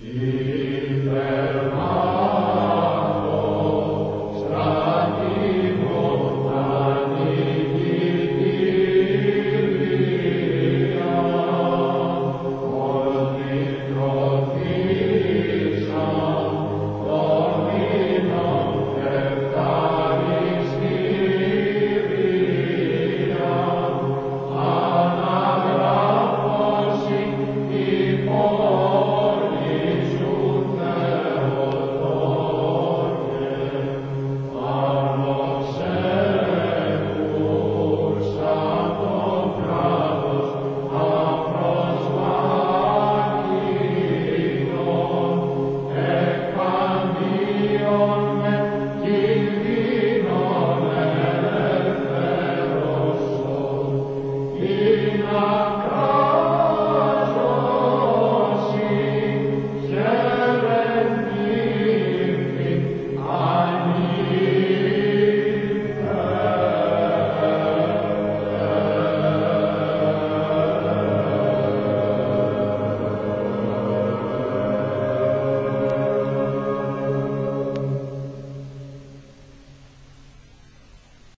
Yeah.